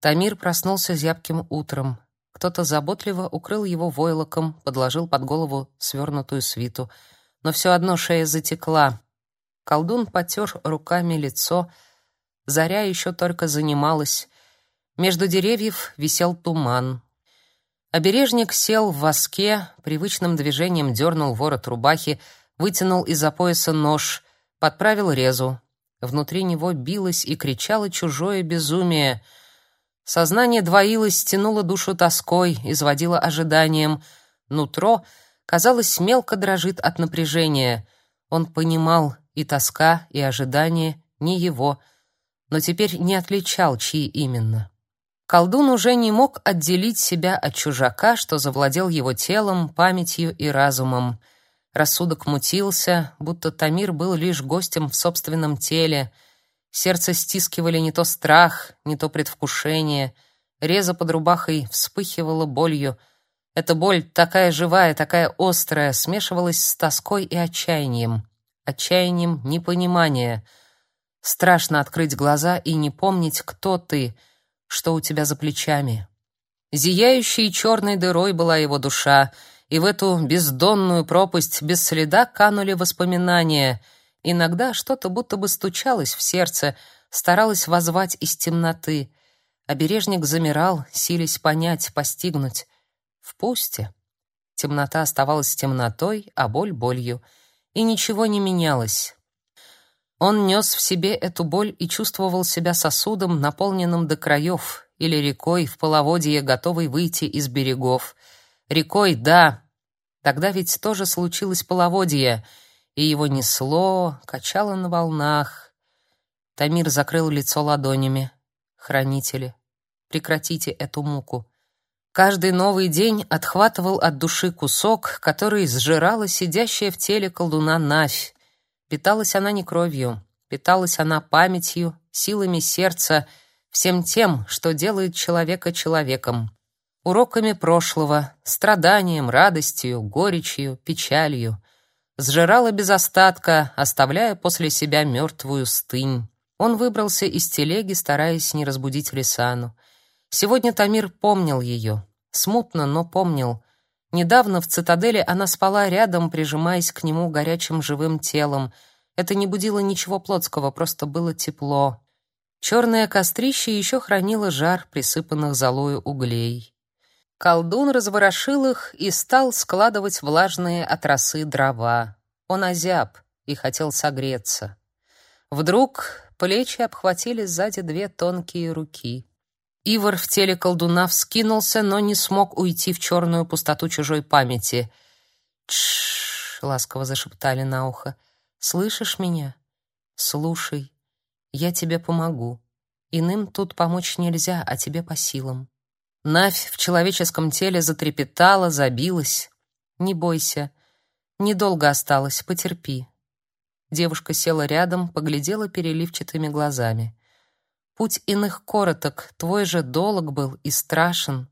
Тамир проснулся зябким утром. Кто-то заботливо укрыл его войлоком, подложил под голову свернутую свиту. Но все одно шея затекла. Колдун потер руками лицо. Заря еще только занималась. Между деревьев висел туман. Обережник сел в воске, привычным движением дернул ворот рубахи, вытянул из-за пояса нож, подправил резу. Внутри него билось и кричало чужое безумие — Сознание двоилось, тянуло душу тоской, изводило ожиданием. Нутро, казалось, мелко дрожит от напряжения. Он понимал, и тоска, и ожидание не его, но теперь не отличал, чьи именно. Колдун уже не мог отделить себя от чужака, что завладел его телом, памятью и разумом. Рассудок мутился, будто Тамир был лишь гостем в собственном теле — Сердце стискивали не то страх, не то предвкушение. Реза под рубахой вспыхивала болью. Эта боль, такая живая, такая острая, смешивалась с тоской и отчаянием. Отчаянием непонимания. Страшно открыть глаза и не помнить, кто ты, что у тебя за плечами. Зияющей черной дырой была его душа, и в эту бездонную пропасть без следа канули воспоминания — Иногда что-то будто бы стучалось в сердце, старалось воззвать из темноты. Обережник замирал, силясь понять, постигнуть. В пусте. Темнота оставалась темнотой, а боль — болью. И ничего не менялось. Он нес в себе эту боль и чувствовал себя сосудом, наполненным до краев, или рекой в половодье, готовой выйти из берегов. Рекой, да. Тогда ведь тоже случилось половодье — и его несло, качало на волнах. Тамир закрыл лицо ладонями. Хранители, прекратите эту муку. Каждый новый день отхватывал от души кусок, который сжирала сидящая в теле колдуна Навь. Питалась она не кровью, питалась она памятью, силами сердца, всем тем, что делает человека человеком. Уроками прошлого, страданием, радостью, горечью, печалью сжирала без остатка, оставляя после себя мертвую стынь. Он выбрался из телеги, стараясь не разбудить Лисану. Сегодня Тамир помнил ее. Смутно, но помнил. Недавно в цитадели она спала рядом, прижимаясь к нему горячим живым телом. Это не будило ничего плотского, просто было тепло. Черное кострище еще хранило жар присыпанных золою углей. Колдун разворошил их и стал складывать влажные от росы дрова. Он озяб и хотел согреться. Вдруг плечи обхватили сзади две тонкие руки. Ивар в теле колдуна вскинулся, но не смог уйти в черную пустоту чужой памяти. «Тш!» — ласково зашептали на ухо. «Слышишь меня? Слушай, я тебе помогу. Иным тут помочь нельзя, а тебе по силам». Навь в человеческом теле затрепетала, забилась. «Не бойся, недолго осталось, потерпи». Девушка села рядом, поглядела переливчатыми глазами. «Путь иных короток, твой же долг был и страшен.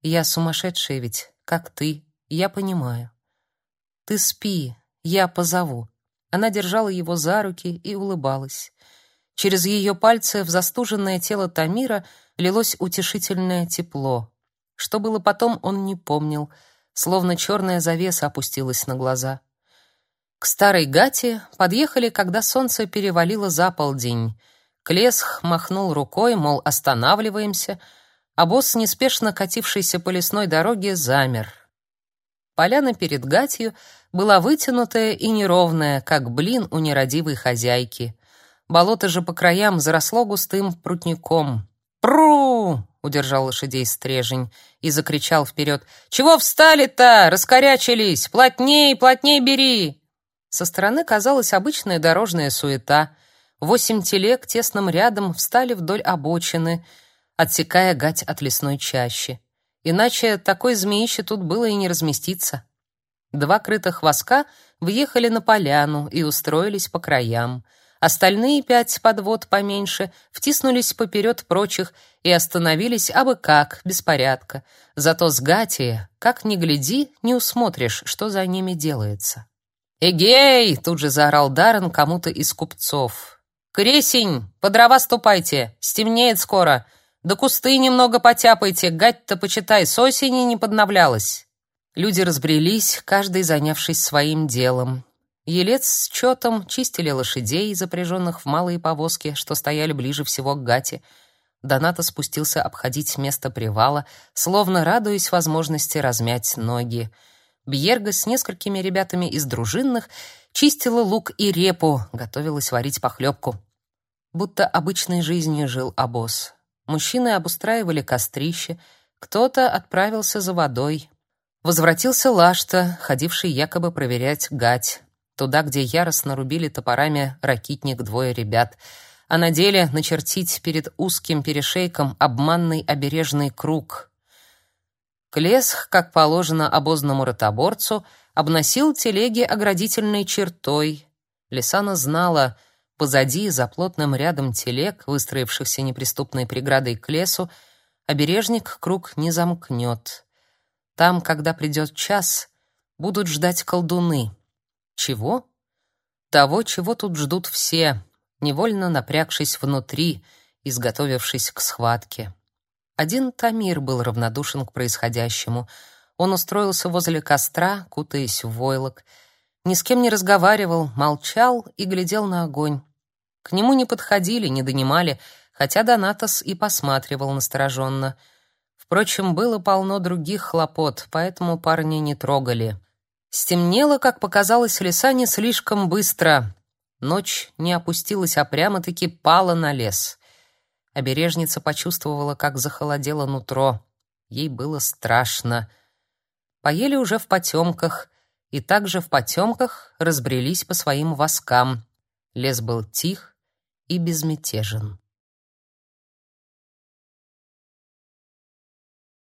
Я сумасшедшая ведь, как ты, я понимаю. Ты спи, я позову». Она держала его за руки и улыбалась. Через ее пальцы в застуженное тело Тамира — лилось утешительное тепло. Что было потом, он не помнил, словно черная завеса опустилась на глаза. К старой гате подъехали, когда солнце перевалило за полдень. Клесх махнул рукой, мол, останавливаемся, а босс, неспешно катившийся по лесной дороге, замер. Поляна перед гатью была вытянутая и неровная, как блин у нерадивой хозяйки. Болото же по краям заросло густым прутником. «Пру!» — удержал лошадей стрежень и закричал вперед. «Чего встали-то? Раскорячились! Плотней, плотней бери!» Со стороны казалась обычная дорожная суета. Восемь телег тесным рядом встали вдоль обочины, отсекая гать от лесной чащи. Иначе такой змеище тут было и не разместиться. Два крытых воска въехали на поляну и устроились по краям. Остальные пять подвод поменьше втиснулись поперед прочих и остановились абы как, без порядка. Зато с Гатия, как ни гляди, не усмотришь, что за ними делается. «Эгей!» — тут же заорал Даррен кому-то из купцов. «Кресень! По дрова ступайте! Стемнеет скоро! Да кусты немного потяпайте, гать-то, почитай, с осени не подновлялась. Люди разбрелись, каждый занявшись своим делом. Елец с Чотом чистили лошадей, запряженных в малые повозки, что стояли ближе всего к гате. Доната спустился обходить место привала, словно радуясь возможности размять ноги. Бьерга с несколькими ребятами из дружинных чистила лук и репу, готовилась варить похлебку. Будто обычной жизнью жил обоз. Мужчины обустраивали кострище, кто-то отправился за водой. Возвратился Лашта, ходивший якобы проверять гать туда, где яростно рубили топорами ракитник двое ребят, а на деле начертить перед узким перешейком обманный обережный круг. Клесх, как положено обозному ротоборцу, обносил телеги оградительной чертой. Лисана знала, позади, за плотным рядом телег, выстроившихся неприступной преградой к лесу, обережник круг не замкнет. Там, когда придет час, будут ждать колдуны — чего? Того, чего тут ждут все, невольно напрягшись внутри, изготовившись к схватке. Один Тамир был равнодушен к происходящему. Он устроился возле костра, кутаясь в войлок, ни с кем не разговаривал, молчал и глядел на огонь. К нему не подходили, не донимали, хотя Донатос и посматривал настороженно. Впрочем, было полно других хлопот, поэтому парня не трогали. Стемнело, как показалось леса, не слишком быстро. Ночь не опустилась, а прямо-таки пала на лес. Обережница почувствовала, как захолодело нутро. Ей было страшно. Поели уже в потемках, и также в потемках разбрелись по своим воскам. Лес был тих и безмятежен.